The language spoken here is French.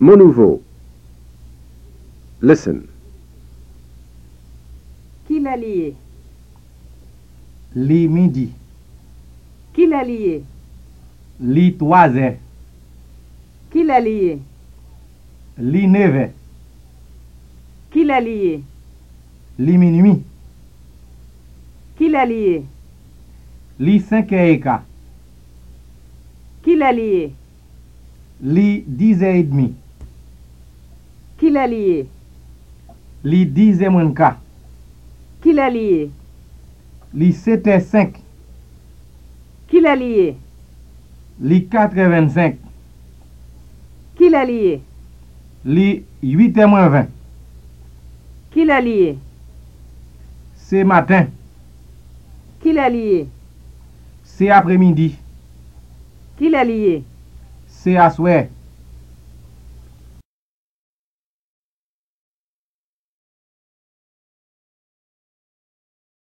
Mot nouveau. Listen. Qui l'a lié? Li midi. Qui l'a lié? Li toise. Qui l'a lié? Li neve. Qui l'a lié? Li minuit. Qui l'a lié? Li cinq et quart. Qui l'a lié? Li dix et Ki lè liye? Li dizè mwen ka. Ki lè liye? Li sete senk. Ki lè liye? Li katre ven senk. Ki lè liye? Li yuite mwen ven. Ki lè liye? Se matin. Ki lè liye? Se apremidi. Ki lè liye? Se aswe.